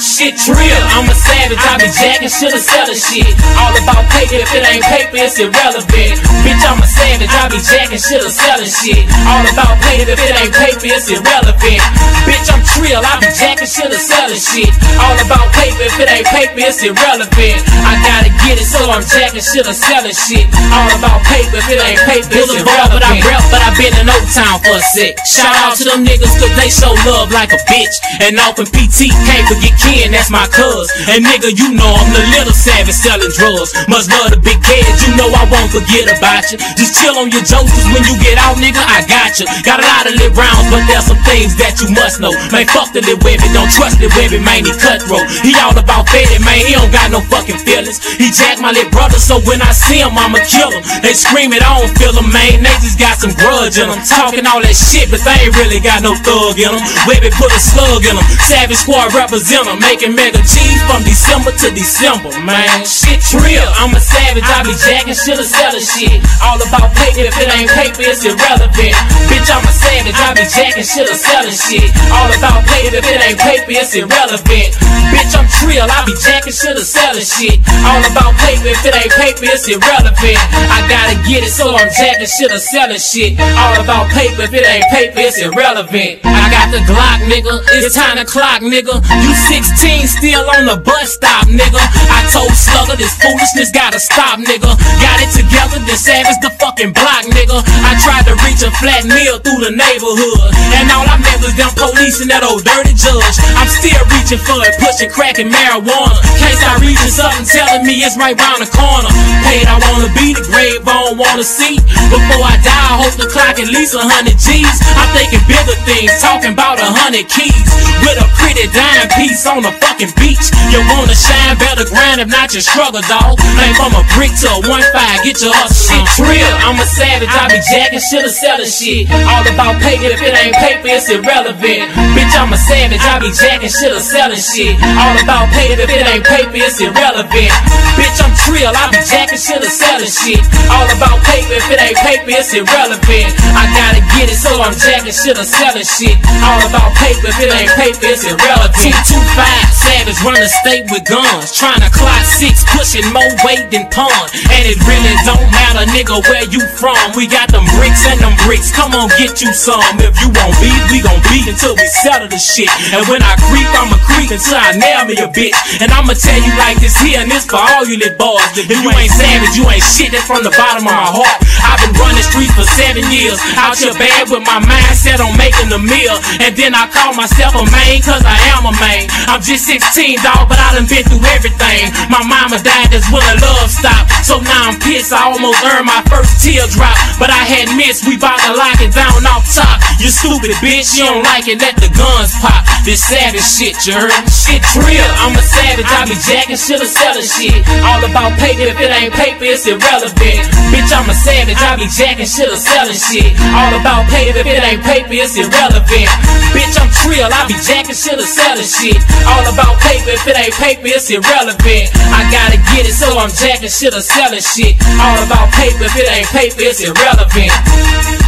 shit real. I'm a savage, I be jacking shit or selling shit. All about paper, if it ain't paper, it's irrelevant. Bitch, I'm a savage, I be jacking shit or selling shit. All about paper, if it ain't paper, it's irrelevant. Bitch, I'm trill, I be jacking shit or selling shit. All about paper, if it ain't paper, it's irrelevant. I gotta get it, so I'm jacking shit or selling shit. All about paper, if it ain't paper, it's irrelevant. Ball, But I rap, but I been in Old Town for a sec. Shout out to them niggas, cause they show love like a bitch. And off in PT, can't forget Ken, that's my cuz. And nigga, you know I'm the little savage selling drugs. Must love the big head, you know I won't forget about you. Just chill on your jokes, when you get out, nigga, I got a lot of lit rounds, but there's some things that you must know. Man, fuck the lit webby, don't trust the webby, man, he cutthroat. He all about faded, man, he don't got no fucking feelings. He jack my lit brother, so when I see him, I'ma kill him. They scream it, I don't feel him, man. They just got some grudge in them. Talking all that shit, but they ain't really got no thug in them. Webby put a slug in them. Savage Squad represent them, making mega cheese from December to December, man. Shit real, I'm a savage, I be jacking shit or selling shit. All about paper, if it ain't paper, it's irrelevant. Bitch, I'm a savage, I be jacking shit or selling shit. All about paper, if it ain't paper, it's irrelevant. Bitch, I'm trill, I be jacking shit or selling shit. All about paper, if it ain't paper, it's irrelevant. I gotta get it, so I'm jacking shit or selling shit. All about paper, if it ain't paper, it's irrelevant. I got the Glock, nigga. It's time to clock, nigga. You 16, still on the bus stop, nigga. I told Slugger this foolishness gotta stop, nigga. Got it together, this savage the fucking block, nigga. I tried to reach a flat meal through the neighborhood. And all I met was them police and that old dirty judge. I'm still reaching for it, pushing crack and marijuana. Case I reaching something telling me it's right round the corner. Paid, I wanna be the grave, I don't wanna see. Before I die, I hope the clock at least a hundred G's. I'm thinking bigger things, talking about a hundred keys. With a pretty dime piece on the fucking beach. You wanna shine, better grind, if not, you struggle, dog. Ain't from a brick to a one five, get your hustle shit real. I'm a savage, I be jacking shit or selling shit. All about paper, if it ain't paper, it's irrelevant. Bitch, I'm a savage, I be jacking shit or selling shit. All about paper, if it ain't paper, it's irrelevant. Bitch, I'm trill, I be jacking shit or selling shit. All about paper, if it ain't paper, it's irrelevant. I gotta get it, so I'm jacking shit or selling shit. All about paper, if it ain't paper, it's irrelevant. Two two five, savage, run the state with guns. Trying to clock six, pushing more weight than pawn. And it really don't matter, nigga, where you from. We got them bricks and them Come on, get you some. If you won't beat, we gon' beat until we settle the shit. And when I creep, I'ma creep until I nail me a bitch. And I'ma tell you like this here, and this for all you little boys. If you ain't savage, you ain't shit. That's from the bottom of my heart. I've been running streets for seven years. Out here bad with my mindset on making the meal. And then I call myself a man, cause I am a man. I'm just 16, dog, but I done been through everything. My mama died, that's when the love stopped. So now I'm pissed, I almost earned my first teardrop. But I had missed, we bout to lock it down off top. You stupid bitch, you don't like it, let the guns pop. This savage shit, you heard? Shit real, I'm a savage, I be jacking shit or selling shit. All about paper, if it ain't paper, it's irrelevant. Bitch, I'm a savage, I be jacking shit or selling shit. All about paper, if it ain't paper, it's irrelevant. Bitch, I'm I be jacking shit or selling shit. All about paper, if it ain't paper, it's irrelevant. I gotta get it, so I'm jacking shit or selling shit. All about paper, if it ain't paper, it's irrelevant.